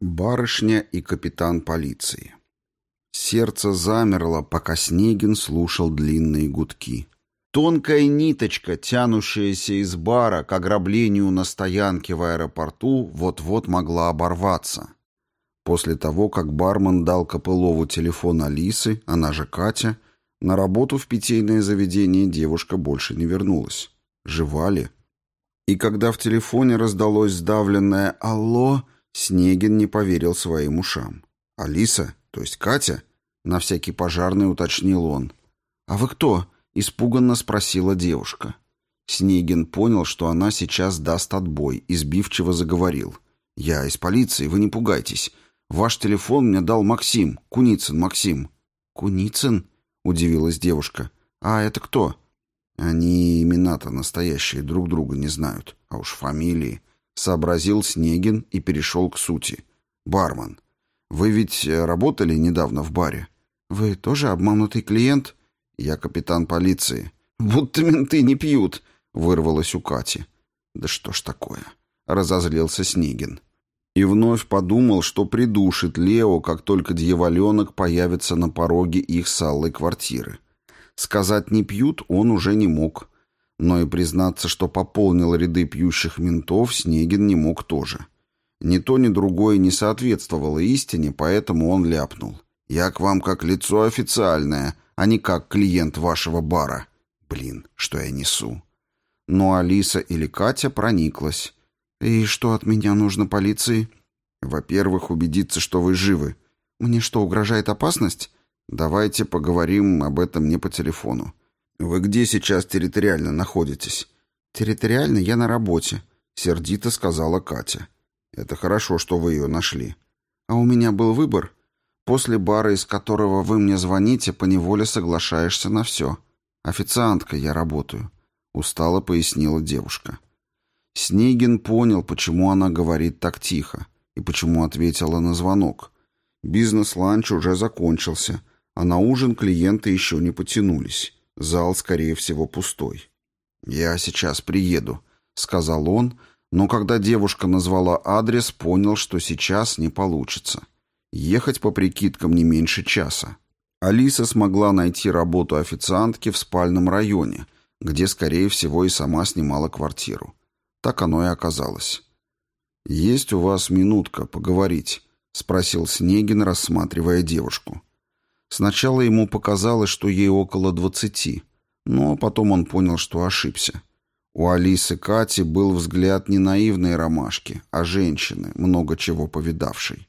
Барышня и капитан полиции. Сердце замерло, пока Снегин слушал длинные гудки. Тонкая ниточка, тянущаяся из бара к ограблению на стоянке в аэропорту, вот-вот могла оборваться. После того, как бармен дал Копылову телефон Алисы, она же Катя, на работу в питейное заведение девушка больше не вернулась. Жива ли? И когда в телефоне раздалось сдавленное «Алло», Снегин не поверил своим ушам. «Алиса? То есть Катя?» На всякий пожарный уточнил он. «А вы кто?» — испуганно спросила девушка. Снегин понял, что она сейчас даст отбой, и сбивчиво заговорил. «Я из полиции, вы не пугайтесь. Ваш телефон мне дал Максим, Куницын Максим». «Куницын?» — удивилась девушка. «А это кто?» «Они имена-то настоящие друг друга не знают, а уж фамилии». Сообразил Снегин и перешел к сути. «Бармен, вы ведь э, работали недавно в баре?» «Вы тоже обманутый клиент?» «Я капитан полиции». «Будто менты не пьют», — вырвалось у Кати. «Да что ж такое?» — разозлился Снегин. И вновь подумал, что придушит Лео, как только дьяволенок появится на пороге их с квартиры. Сказать «не пьют» он уже не мог. Но и признаться, что пополнил ряды пьющих ментов, Снегин не мог тоже. Ни то, ни другое не соответствовало истине, поэтому он ляпнул. «Я к вам как лицо официальное, а не как клиент вашего бара». Блин, что я несу. Но Алиса или Катя прониклась. «И что от меня нужно полиции?» «Во-первых, убедиться, что вы живы». «Мне что, угрожает опасность?» Давайте поговорим об этом не по телефону. Вы где сейчас территориально находитесь? Территориально я на работе, сердито сказала Катя. Это хорошо, что вы ее нашли. А у меня был выбор. После бара, из которого вы мне звоните, поневоле соглашаешься на все. Официанткой я работаю, устало пояснила девушка. Снегин понял, почему она говорит так тихо и почему ответила на звонок. Бизнес-ланч уже закончился, а на ужин клиенты еще не потянулись. Зал, скорее всего, пустой. «Я сейчас приеду», — сказал он, но когда девушка назвала адрес, понял, что сейчас не получится. Ехать по прикидкам не меньше часа. Алиса смогла найти работу официантки в спальном районе, где, скорее всего, и сама снимала квартиру. Так оно и оказалось. «Есть у вас минутка поговорить?» — спросил Снегин, рассматривая девушку. Сначала ему показалось, что ей около двадцати, но потом он понял, что ошибся. У Алисы Кати был взгляд не наивной ромашки, а женщины, много чего повидавшей.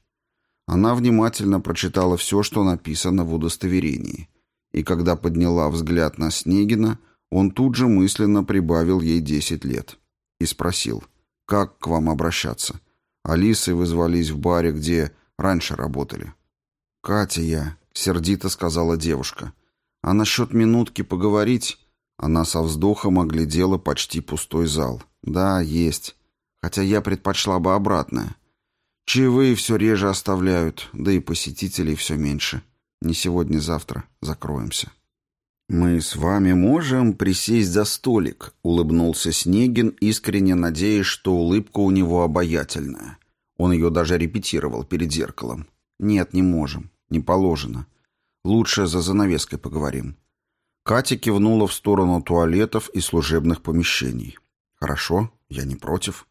Она внимательно прочитала все, что написано в удостоверении. И когда подняла взгляд на Снегина, он тут же мысленно прибавил ей десять лет. И спросил, как к вам обращаться? Алисы вызвались в баре, где раньше работали. «Катя я», — сердито сказала девушка. «А насчет минутки поговорить?» Она со вздохом оглядела почти пустой зал. «Да, есть. Хотя я предпочла бы обратное. Чаевые все реже оставляют, да и посетителей все меньше. Не сегодня-завтра. Закроемся». «Мы с вами можем присесть за столик», — улыбнулся Снегин, искренне надеясь, что улыбка у него обаятельная. Он ее даже репетировал перед зеркалом. «Нет, не можем. Не положено. Лучше за занавеской поговорим. Катя кивнула в сторону туалетов и служебных помещений. Хорошо, я не против.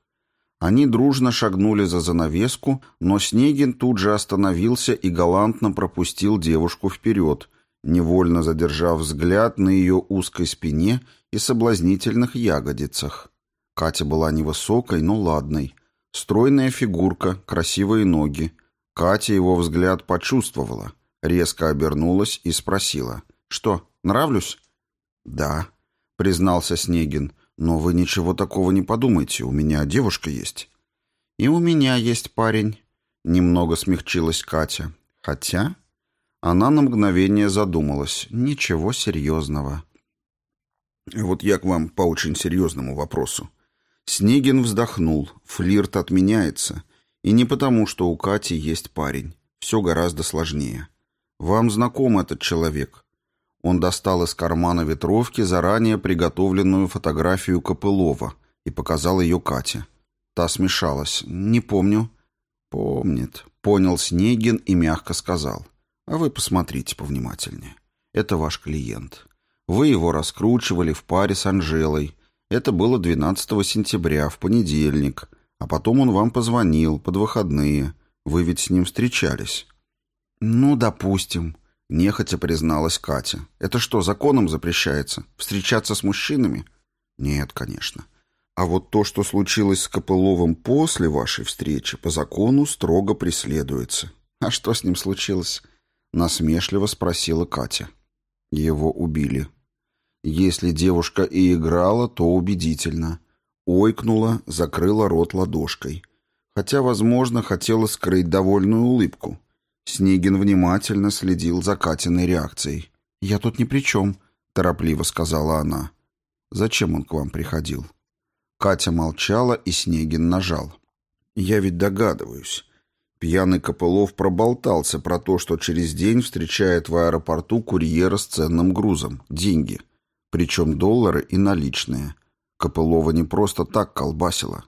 Они дружно шагнули за занавеску, но Снегин тут же остановился и галантно пропустил девушку вперед, невольно задержав взгляд на ее узкой спине и соблазнительных ягодицах. Катя была невысокой, но ладной. Стройная фигурка, красивые ноги, Катя его взгляд почувствовала, резко обернулась и спросила. «Что, нравлюсь?» «Да», — признался Снегин. «Но вы ничего такого не подумайте, у меня девушка есть». «И у меня есть парень», — немного смягчилась Катя. «Хотя...» Она на мгновение задумалась. «Ничего серьезного». «Вот я к вам по очень серьезному вопросу». Снегин вздохнул. Флирт отменяется. И не потому, что у Кати есть парень. Все гораздо сложнее. Вам знаком этот человек. Он достал из кармана ветровки заранее приготовленную фотографию Копылова и показал ее Кате. Та смешалась. «Не помню». Помнит. Понял Снегин и мягко сказал. А вы посмотрите повнимательнее. Это ваш клиент. Вы его раскручивали в паре с Анжелой. Это было 12 сентября, в понедельник. А потом он вам позвонил под выходные. Вы ведь с ним встречались. Ну, допустим. Нехотя призналась Катя. Это что, законом запрещается? Встречаться с мужчинами? Нет, конечно. А вот то, что случилось с Копыловым после вашей встречи, по закону строго преследуется. А что с ним случилось? Насмешливо спросила Катя. Его убили. Если девушка и играла, то убедительно. Ойкнула, закрыла рот ладошкой. Хотя, возможно, хотела скрыть довольную улыбку. Снегин внимательно следил за Катиной реакцией. «Я тут ни при чем», — торопливо сказала она. «Зачем он к вам приходил?» Катя молчала, и Снегин нажал. «Я ведь догадываюсь. Пьяный Копылов проболтался про то, что через день встречает в аэропорту курьера с ценным грузом. Деньги. Причем доллары и наличные. Копылова не просто так колбасило.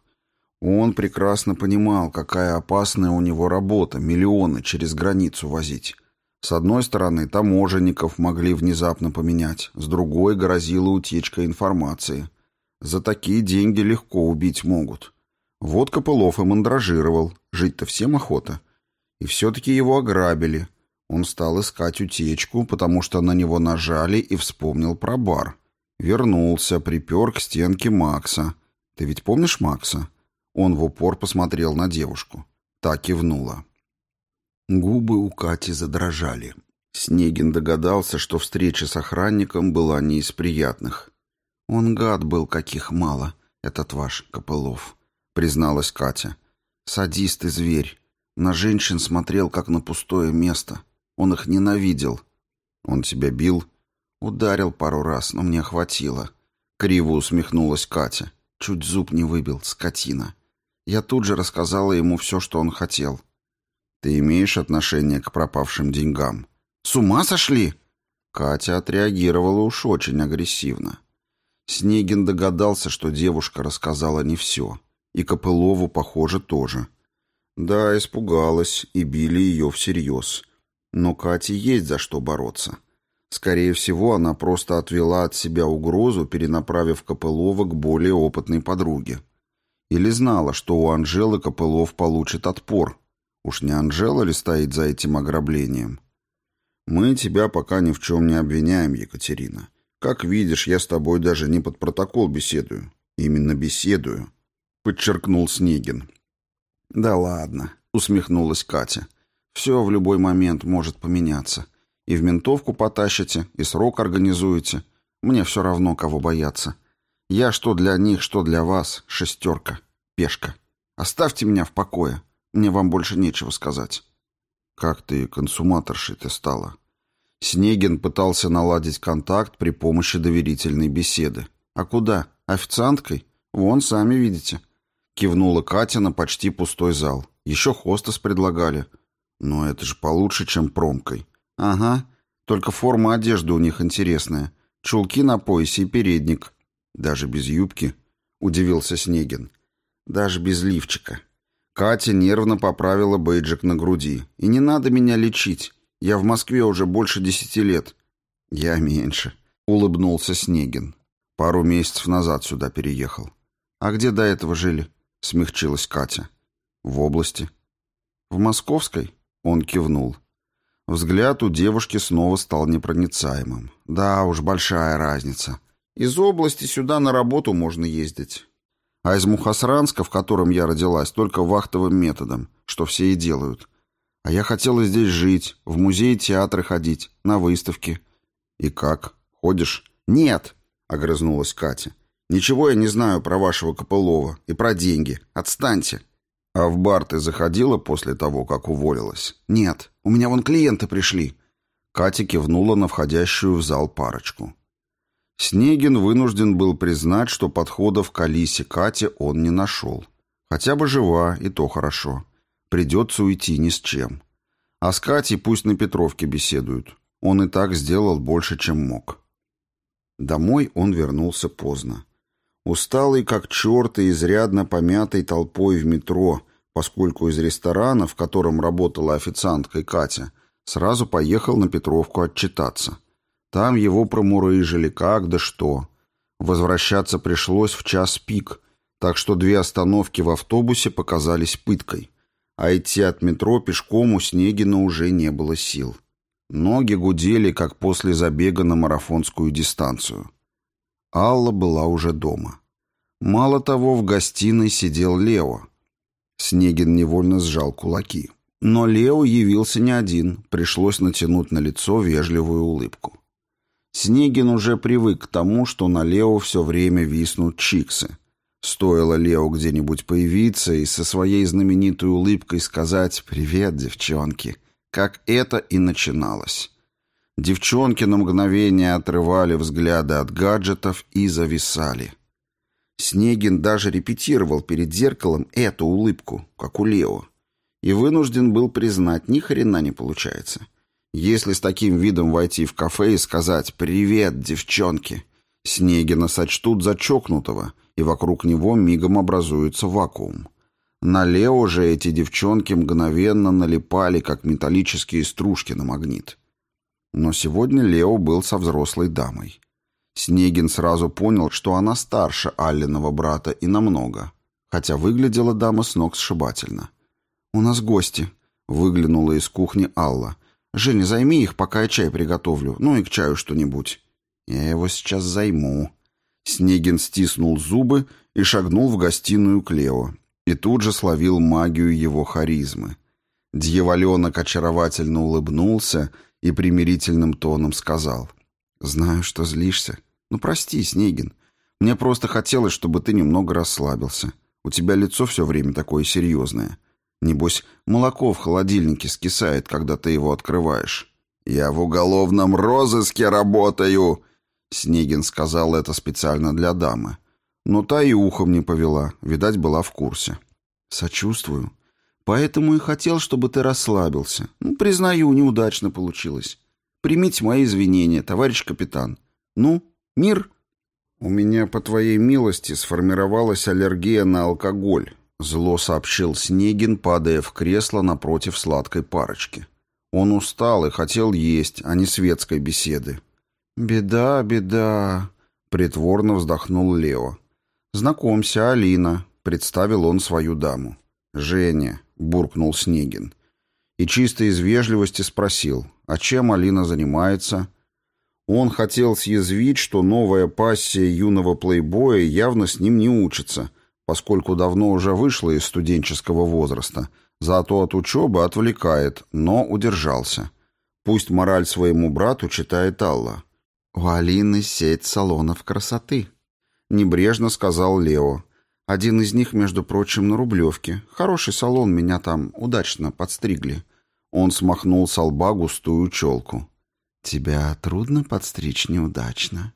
Он прекрасно понимал, какая опасная у него работа, миллионы через границу возить. С одной стороны, таможенников могли внезапно поменять, с другой грозила утечка информации. За такие деньги легко убить могут. Вот Копылов и мандражировал, жить-то всем охота. И все-таки его ограбили. Он стал искать утечку, потому что на него нажали и вспомнил про бар. Вернулся, припер к стенке Макса. Ты ведь помнишь Макса? Он в упор посмотрел на девушку. Та кивнула. Губы у Кати задрожали. Снегин догадался, что встреча с охранником была не из приятных. Он гад был, каких мало, этот ваш Копылов призналась Катя. Садист и зверь. На женщин смотрел, как на пустое место. Он их ненавидел. Он тебя бил? Ударил пару раз, но мне хватило. Криво усмехнулась Катя. Чуть зуб не выбил, скотина. Я тут же рассказала ему все, что он хотел. Ты имеешь отношение к пропавшим деньгам? С ума сошли? Катя отреагировала уж очень агрессивно. Снегин догадался, что девушка рассказала не все. И Копылову, похоже, тоже. Да, испугалась, и били ее всерьез. Но Кате есть за что бороться. Скорее всего, она просто отвела от себя угрозу, перенаправив Копылова к более опытной подруге. Или знала, что у Анжелы Копылов получит отпор. Уж не Анжела ли стоит за этим ограблением? Мы тебя пока ни в чем не обвиняем, Екатерина. Как видишь, я с тобой даже не под протокол беседую. Именно беседую подчеркнул Снегин. Да ладно, усмехнулась Катя. Все в любой момент может поменяться. И в ментовку потащите, и срок организуете. Мне все равно, кого бояться. Я что для них, что для вас, шестерка, пешка. Оставьте меня в покое. Мне вам больше нечего сказать. Как ты консуматоршей ты стала? Снегин пытался наладить контакт при помощи доверительной беседы. А куда? Официанткой? Вон, сами видите. Кивнула Катя на почти пустой зал. Еще хостес предлагали. Но это же получше, чем промкой. Ага, только форма одежды у них интересная. Чулки на поясе и передник. Даже без юбки, удивился Снегин. Даже без лифчика. Катя нервно поправила бейджик на груди. И не надо меня лечить. Я в Москве уже больше десяти лет. Я меньше, улыбнулся Снегин. Пару месяцев назад сюда переехал. А где до этого жили? смягчилась Катя. В области. В Московской? Он кивнул. Взгляд у девушки снова стал непроницаемым. Да уж, большая разница. Из области сюда на работу можно ездить. А из Мухасранска, в котором я родилась, только вахтовым методом, что все и делают. А я хотела здесь жить, в музей театры ходить, на выставки. И как? Ходишь? Нет, огрызнулась Катя. Ничего я не знаю про вашего Копылова и про деньги. Отстаньте. А в бар ты заходила после того, как уволилась? Нет, у меня вон клиенты пришли. Катя кивнула на входящую в зал парочку. Снегин вынужден был признать, что подходов к Алисе Кате он не нашел. Хотя бы жива, и то хорошо. Придется уйти ни с чем. А с Катей пусть на Петровке беседуют. Он и так сделал больше, чем мог. Домой он вернулся поздно. Усталый как черт и изрядно помятой толпой в метро, поскольку из ресторана, в котором работала официанткой Катя, сразу поехал на Петровку отчитаться. Там его промурыжили как да что. Возвращаться пришлось в час пик, так что две остановки в автобусе показались пыткой. А идти от метро пешком у Снегина уже не было сил. Ноги гудели, как после забега на марафонскую дистанцию. Алла была уже дома. Мало того, в гостиной сидел Лео. Снегин невольно сжал кулаки. Но Лео явился не один, пришлось натянуть на лицо вежливую улыбку. Снегин уже привык к тому, что на Лео все время виснут чиксы. Стоило Лео где-нибудь появиться и со своей знаменитой улыбкой сказать «Привет, девчонки», как это и начиналось. Девчонки на мгновение отрывали взгляды от гаджетов и зависали. Снегин даже репетировал перед зеркалом эту улыбку, как у Лео. И вынужден был признать, ни хрена не получается. Если с таким видом войти в кафе и сказать «Привет, девчонки», Снегина сочтут за чокнутого, и вокруг него мигом образуется вакуум. На Лео же эти девчонки мгновенно налипали, как металлические стружки на магнит. Но сегодня Лео был со взрослой дамой. Снегин сразу понял, что она старше Алленова брата и намного, хотя выглядела дама с ног сшибательно. «У нас гости», — выглянула из кухни Алла. «Женя, займи их, пока я чай приготовлю, ну и к чаю что-нибудь». «Я его сейчас займу». Снегин стиснул зубы и шагнул в гостиную к Лео, и тут же словил магию его харизмы. Дьяволенок очаровательно улыбнулся и примирительным тоном сказал — «Знаю, что злишься. Ну, прости, Снегин. Мне просто хотелось, чтобы ты немного расслабился. У тебя лицо все время такое серьезное. Небось, молоко в холодильнике скисает, когда ты его открываешь». «Я в уголовном розыске работаю!» Снегин сказал это специально для дамы. Но та и ухом не повела, видать, была в курсе. «Сочувствую. Поэтому и хотел, чтобы ты расслабился. Ну, признаю, неудачно получилось. Примите мои извинения, товарищ капитан. Ну, мир?» «У меня, по твоей милости, сформировалась аллергия на алкоголь», зло сообщил Снегин, падая в кресло напротив сладкой парочки. Он устал и хотел есть, а не светской беседы. «Беда, беда», — притворно вздохнул Лео. «Знакомься, Алина», — представил он свою даму. «Женя», — буркнул Снегин. И чисто из вежливости спросил, а чем Алина занимается? Он хотел съязвить, что новая пассия юного плейбоя явно с ним не учится, поскольку давно уже вышла из студенческого возраста, зато от учебы отвлекает, но удержался. Пусть мораль своему брату читает Алла. «У Алины сеть салонов красоты», — небрежно сказал Лео. «Один из них, между прочим, на Рублевке. Хороший салон, меня там удачно подстригли». Он смахнул с лба густую челку. «Тебя трудно подстричь неудачно?»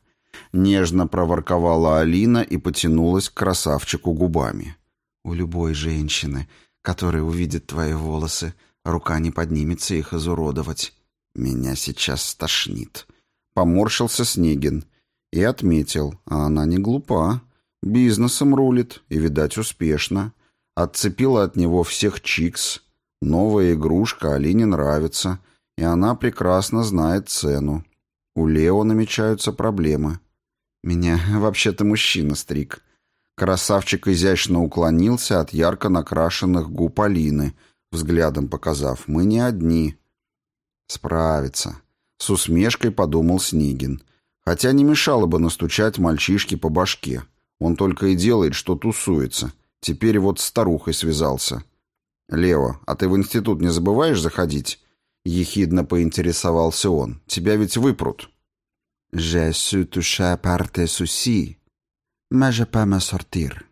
Нежно проворковала Алина и потянулась к красавчику губами. «У любой женщины, которая увидит твои волосы, рука не поднимется их изуродовать. Меня сейчас стошнит». Поморщился Снегин и отметил, а она не глупа. Бизнесом рулит, и, видать, успешно. Отцепила от него всех чикс, Новая игрушка Алине нравится, и она прекрасно знает цену. У Лео намечаются проблемы. Меня вообще-то мужчина стриг. Красавчик изящно уклонился от ярко накрашенных губ Алины, взглядом показав «Мы не одни». «Справится», — с усмешкой подумал Снигин. Хотя не мешало бы настучать мальчишке по башке. Он только и делает, что тусуется. Теперь вот с старухой связался. «Лео, а ты в институт не забываешь заходить?» Ехидно поинтересовался он. «Тебя ведь выпрут». «Je suis touché par tes soucis, mais je peux me sortir».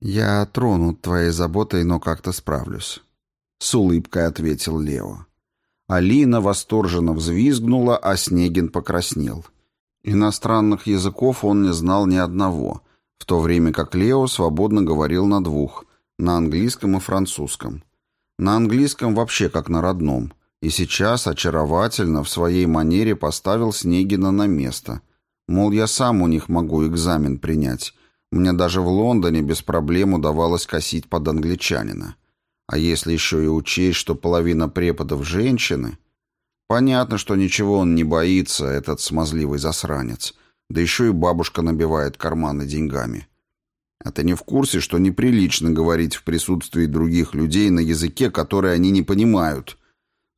«Я тронут твоей заботой, но как-то справлюсь», — с улыбкой ответил Лео. Алина восторженно взвизгнула, а Снегин покраснел. Иностранных языков он не знал ни одного, в то время как Лео свободно говорил на двух — на английском и французском. На английском вообще как на родном. И сейчас очаровательно в своей манере поставил Снегина на место. Мол, я сам у них могу экзамен принять. Мне даже в Лондоне без проблем удавалось косить под англичанина. А если еще и учесть, что половина преподов женщины... Понятно, что ничего он не боится, этот смазливый засранец. Да еще и бабушка набивает карманы деньгами. А ты не в курсе, что неприлично говорить в присутствии других людей на языке, который они не понимают?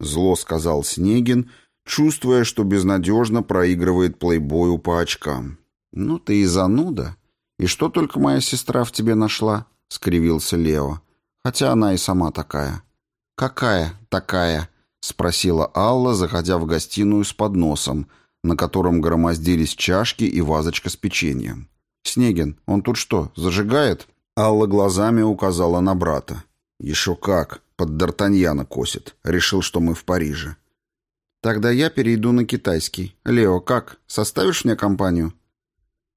Зло сказал Снегин, чувствуя, что безнадежно проигрывает плейбою по очкам. «Ну ты и зануда. И что только моя сестра в тебе нашла?» — скривился Лео. Хотя она и сама такая. «Какая такая?» — спросила Алла, заходя в гостиную с подносом, на котором громоздились чашки и вазочка с печеньем. «Снегин, он тут что, зажигает?» Алла глазами указала на брата. «Еще как, под Д'Артаньяна косит. Решил, что мы в Париже». «Тогда я перейду на китайский. Лео, как, составишь мне компанию?»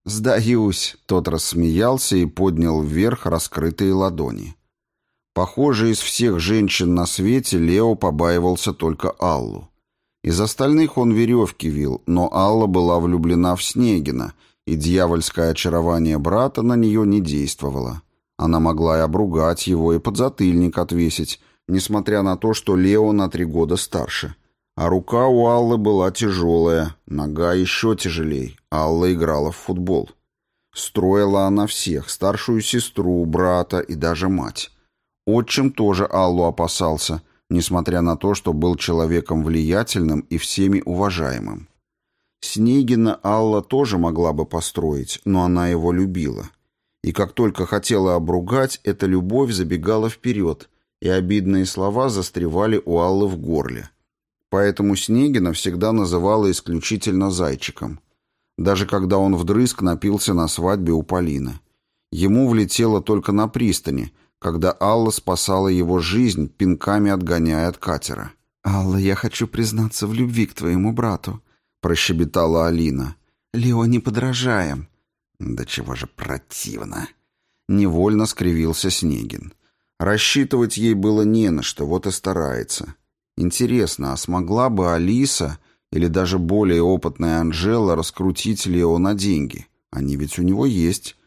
«Сдаюсь», — тот рассмеялся и поднял вверх раскрытые ладони. Похоже, из всех женщин на свете Лео побаивался только Аллу. Из остальных он веревки вил, но Алла была влюблена в Снегина, и дьявольское очарование брата на нее не действовало. Она могла и обругать его, и подзатыльник отвесить, несмотря на то, что Лео на три года старше. А рука у Аллы была тяжелая, нога еще тяжелей. Алла играла в футбол. Строила она всех, старшую сестру, брата и даже мать. Отчим тоже Аллу опасался, несмотря на то, что был человеком влиятельным и всеми уважаемым. Снегина Алла тоже могла бы построить, но она его любила. И как только хотела обругать, эта любовь забегала вперед, и обидные слова застревали у Аллы в горле. Поэтому Снегина всегда называла исключительно зайчиком. Даже когда он вдрызг напился на свадьбе у Полины. Ему влетело только на пристани, когда Алла спасала его жизнь, пинками отгоняя от катера. «Алла, я хочу признаться в любви к твоему брату», — прощебетала Алина. «Лео не подражаем». «Да чего же противно!» Невольно скривился Снегин. Рассчитывать ей было не на что, вот и старается. Интересно, а смогла бы Алиса или даже более опытная Анжела раскрутить Лео на деньги? Они ведь у него есть.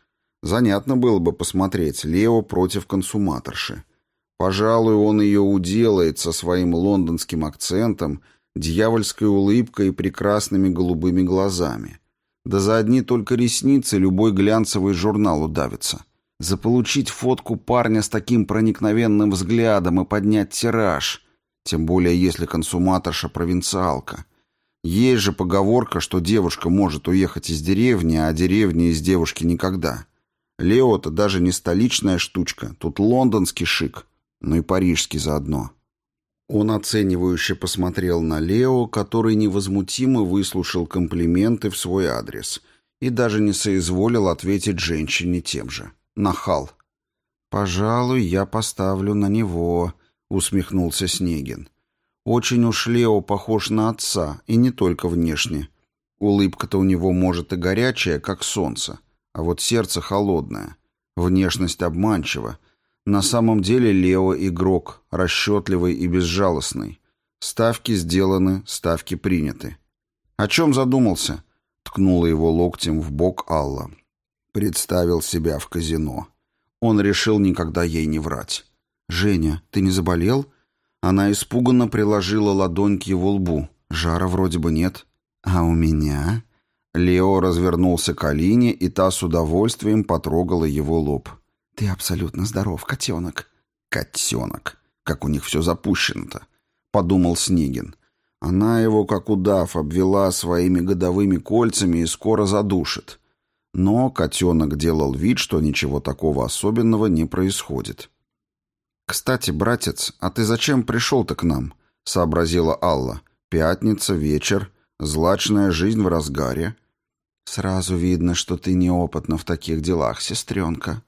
Занятно было бы посмотреть Лео против консуматорши. Пожалуй, он ее уделает со своим лондонским акцентом, дьявольской улыбкой и прекрасными голубыми глазами. Да за одни только ресницы любой глянцевый журнал удавится. Заполучить фотку парня с таким проникновенным взглядом и поднять тираж, тем более если консуматорша провинциалка. Есть же поговорка, что девушка может уехать из деревни, а деревня из девушки никогда. Лео-то даже не столичная штучка, тут лондонский шик, но и парижский заодно. Он оценивающе посмотрел на Лео, который невозмутимо выслушал комплименты в свой адрес и даже не соизволил ответить женщине тем же. Нахал. «Пожалуй, я поставлю на него», — усмехнулся Снегин. «Очень уж Лео похож на отца, и не только внешне. Улыбка-то у него, может, и горячая, как солнце, а вот сердце холодное, внешность обманчива. На самом деле Лео игрок, расчетливый и безжалостный. Ставки сделаны, ставки приняты. «О чем задумался?» — ткнула его локтем в бок Алла. Представил себя в казино. Он решил никогда ей не врать. «Женя, ты не заболел?» Она испуганно приложила ладонь к его лбу. Жара вроде бы нет. «А у меня?» Лео развернулся к Алине, и та с удовольствием потрогала его лоб. «Ты абсолютно здоров, котенок». «Котенок. Как у них все запущено-то», — подумал Снегин. Она его, как удав, обвела своими годовыми кольцами и скоро задушит. Но котенок делал вид, что ничего такого особенного не происходит. «Кстати, братец, а ты зачем пришел-то к нам?» — сообразила Алла. «Пятница, вечер, злачная жизнь в разгаре. «Сразу видно, что ты неопытна в таких делах, сестренка».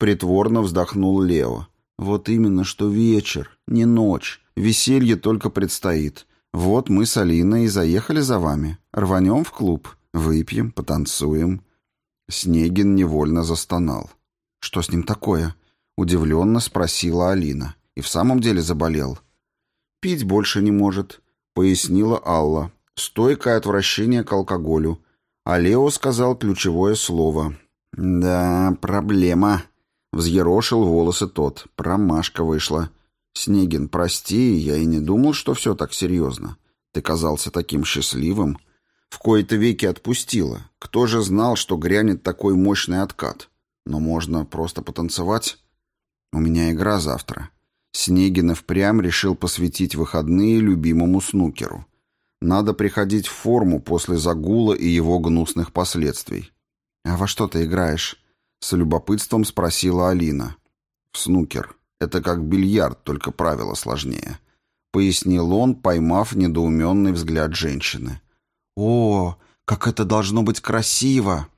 Притворно вздохнул Лео. «Вот именно, что вечер, не ночь. Веселье только предстоит. Вот мы с Алиной и заехали за вами. Рванем в клуб, выпьем, потанцуем». Снегин невольно застонал. «Что с ним такое?» Удивленно спросила Алина. «И в самом деле заболел?» «Пить больше не может», — пояснила Алла. «Стойкое отвращение к алкоголю. А Лео сказал ключевое слово. «Да, проблема», — взъерошил волосы тот. Промашка вышла. Снегин, прости, я и не думал, что все так серьезно. Ты казался таким счастливым. В кои-то веки отпустила. Кто же знал, что грянет такой мощный откат? Но можно просто потанцевать. У меня игра завтра. Снегин впрямь решил посвятить выходные любимому снукеру. Надо приходить в форму после загула и его гнусных последствий. «А во что ты играешь?» — с любопытством спросила Алина. «В снукер. Это как бильярд, только правила сложнее», — пояснил он, поймав недоуменный взгляд женщины. «О, как это должно быть красиво!»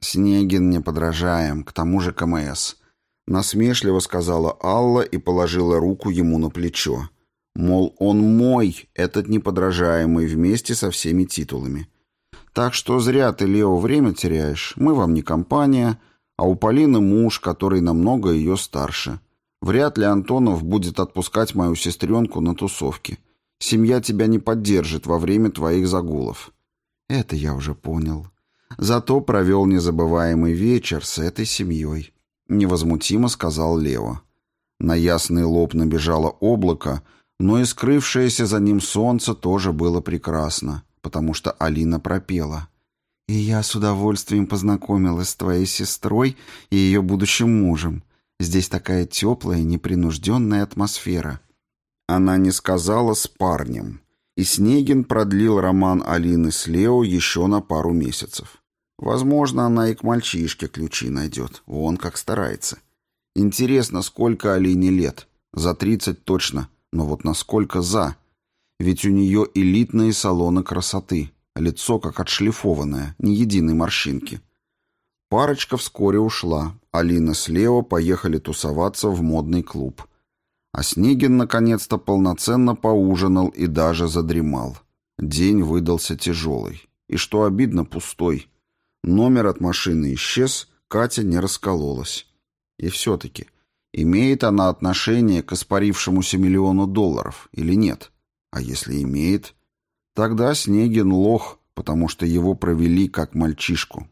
«Снегин не подражаем, к тому же КМС», — насмешливо сказала Алла и положила руку ему на плечо. Мол, он мой, этот неподражаемый, вместе со всеми титулами. Так что зря ты, Лео, время теряешь. Мы вам не компания, а у Полины муж, который намного ее старше. Вряд ли Антонов будет отпускать мою сестренку на тусовки. Семья тебя не поддержит во время твоих загулов. Это я уже понял. Зато провел незабываемый вечер с этой семьей. Невозмутимо сказал Лео. На ясный лоб набежало облако, но и скрывшееся за ним солнце тоже было прекрасно, потому что Алина пропела. «И я с удовольствием познакомилась с твоей сестрой и ее будущим мужем. Здесь такая теплая, непринужденная атмосфера». Она не сказала с парнем, и Снегин продлил роман Алины с Лео еще на пару месяцев. Возможно, она и к мальчишке ключи найдет, он как старается. Интересно, сколько Алине лет? За тридцать точно. Но вот насколько за? Ведь у нее элитные салоны красоты, лицо как отшлифованное, ни единой морщинки. Парочка вскоре ушла. Алина с Лео поехали тусоваться в модный клуб. А Снегин наконец-то полноценно поужинал и даже задремал. День выдался тяжелый. И что обидно, пустой. Номер от машины исчез, Катя не раскололась. И все-таки Имеет она отношение к испарившемуся миллиону долларов или нет? А если имеет, тогда Снегин лох, потому что его провели как мальчишку.